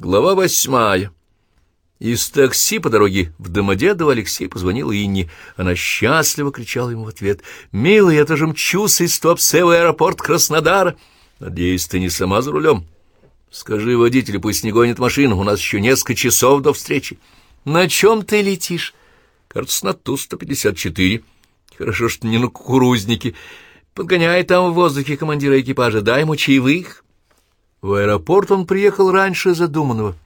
Глава восьмая. Из такси по дороге в Домодедово Алексей позвонил Инне. Она счастливо кричала ему в ответ. «Милый, я тоже мчусь из Туапсе в аэропорт Краснодара. Надеюсь, ты не сама за рулем? Скажи водителю, пусть не гонит машину, у нас еще несколько часов до встречи». «На чем ты летишь?» «Кажется, на Ту-154. Хорошо, что не на кукурузнике. Подгоняй там в воздухе командира экипажа, дай ему чаевых». В аэропорт он приехал раньше задуманного.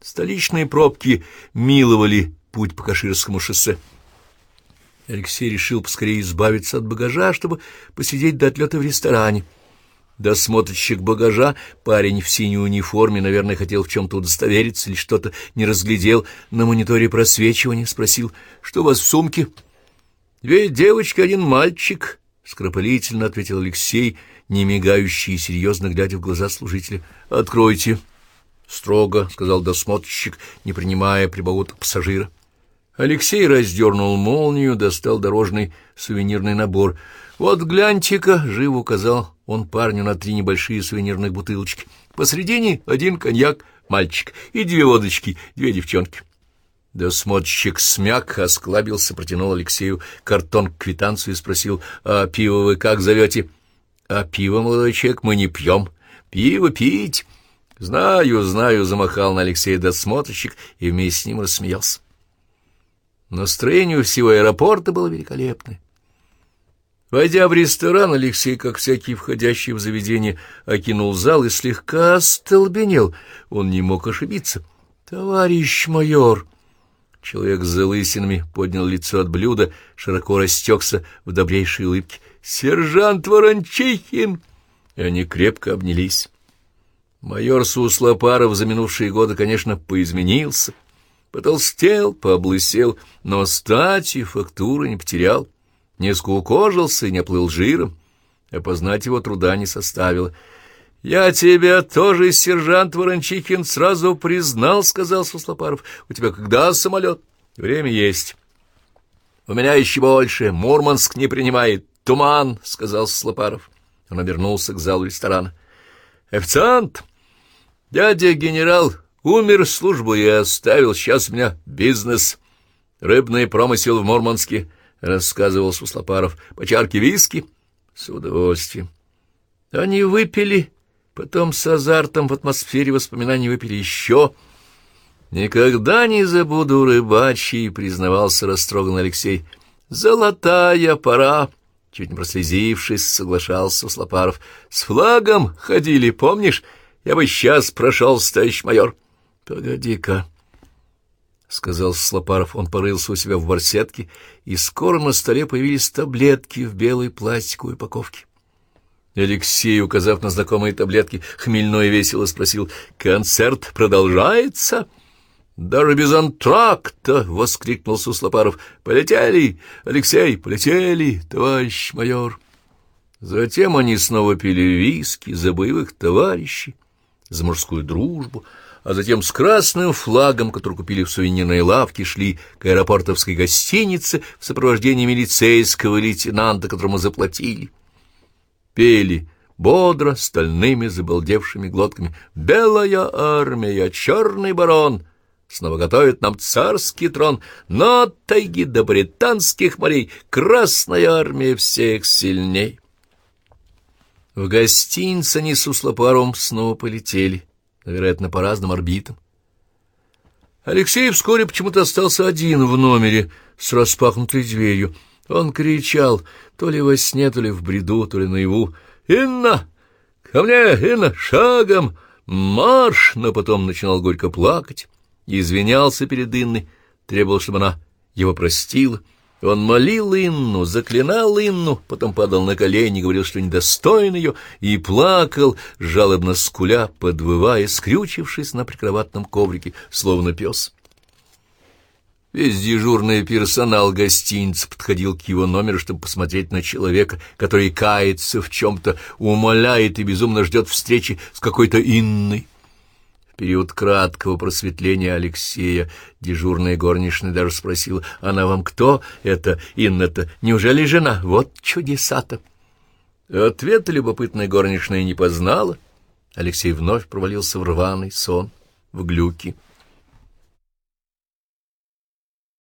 Столичные пробки миловали путь по Каширскому шоссе. Алексей решил поскорее избавиться от багажа, чтобы посидеть до отлета в ресторане. Досмотрщик багажа, парень в синей униформе, наверное, хотел в чем-то удостовериться или что-то не разглядел, на мониторе просвечивания спросил, что у вас в сумке? — Две девочки, один мальчик, — скоропалительно ответил Алексей, — не мигающий и серьезно глядя в глаза служителя. «Откройте!» — строго сказал досмотрщик, не принимая прибауток пассажира. Алексей раздернул молнию, достал дорожный сувенирный набор. «Вот гляньте-ка!» — живо указал он парню на три небольшие сувенирных бутылочки. «Посредине один коньяк, мальчик, и две водочки, две девчонки». Досмотрщик смяк, осклабился, протянул Алексею картон-квитанцию и спросил, «А пиво вы как зовете?» А пиво, молодой человек, мы не пьем. Пиво пить. Знаю, знаю, замахал на Алексея досмотрщик и вместе с ним рассмеялся. Настроение у всего аэропорта было великолепное. Войдя в ресторан, Алексей, как всякий входящий в заведение, окинул зал и слегка остолбенел. Он не мог ошибиться. «Товарищ майор!» Человек с залысинами поднял лицо от блюда, широко растекся в добрейшей улыбке. «Сержант Ворончихин!» И они крепко обнялись. Майор Суслопаров за минувшие годы, конечно, поизменился, потолстел, пооблысел, но стати фактуры не потерял, не скукожился и не оплыл жиром. Опознать его труда не составило. «Я тебя тоже, сержант Ворончихин, сразу признал», — сказал Суслопаров. «У тебя когда самолет?» «Время есть». «У меня еще больше. Мурманск не принимает. «Туман», — сказал Слопаров. Он обернулся к залу ресторана. «Официант! Дядя генерал умер, службу я оставил, сейчас у меня бизнес. Рыбный промысел в Мурманске», — рассказывал Суслопаров. «По чарке виски?» «С удовольствием». Они выпили, потом с азартом в атмосфере воспоминаний выпили еще. «Никогда не забуду рыбачий», — признавался растроганный Алексей. «Золотая пора». Чуть не прослезившись, соглашался Слопаров. — С флагом ходили, помнишь? Я бы сейчас прошел, товарищ майор. — Погоди-ка, — сказал Слопаров. Он порылся у себя в барсетке, и скоро на столе появились таблетки в белой пластиковой упаковке. Алексей, указав на знакомые таблетки, хмельной весело спросил, «Концерт продолжается?» «Даже без антракта!» — воскликнул Суслопаров. «Полетели, Алексей, полетели, товарищ майор!» Затем они снова пили виски за боевых товарищей, за мужскую дружбу, а затем с красным флагом, который купили в сувенирной лавке, шли к аэропортовской гостинице в сопровождении милицейского лейтенанта, которому заплатили. Пели бодро, стальными забалдевшими глотками «Белая армия, черный барон!» Снова готовит нам царский трон, но от тайги до британских морей Красная армия всех сильней. В гостинице они с услопаром снова полетели, вероятно, по разным орбитам. Алексей вскоре почему-то остался один в номере с распахнутой дверью. Он кричал, то ли во сне, то ли в бреду, то ли наяву. «Инна! Ко мне, Инна, шагом! Марш!» Но потом начинал горько плакать извинялся перед Инной, требовал, чтобы она его простила. Он молил Инну, заклинал Инну, потом падал на колени, говорил, что недостоин ее, и плакал, жалобно скуля, подвывая, скрючившись на прикроватном коврике, словно пес. Весь дежурный персонал гостиницы подходил к его номеру, чтобы посмотреть на человека, который кается в чем-то, умоляет и безумно ждет встречи с какой-то Инной период краткого просветления Алексея дежурная горничная даже спросила, «Она вам кто? Это Инна-то? Неужели жена? Вот чудеса-то!» Ответа любопытная горничная не познала. Алексей вновь провалился в рваный сон. в глюки.